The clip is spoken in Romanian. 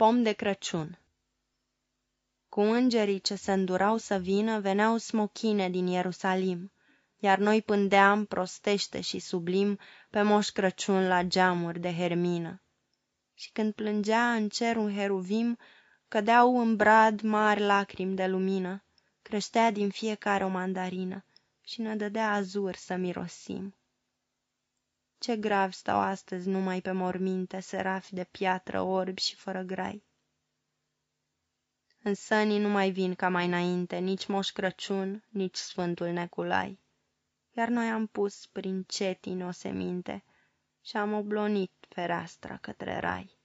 Pom de Crăciun Cu îngerii ce se îndurau să vină, veneau smochine din Ierusalim, iar noi pândeam prostește și sublim pe Moș Crăciun la geamuri de hermină. Și când plângea în cer un heruvim, cădeau în brad mari lacrimi de lumină, creștea din fiecare o mandarină și ne dădea azur să mirosim. Ce grav stau astăzi numai pe morminte serafi de piatră orbi și fără grai. În sănii nu mai vin ca mai înainte nici Moș Crăciun, nici Sfântul Neculai. Iar noi am pus prin cetini o seminte și am oblonit fereastra către rai.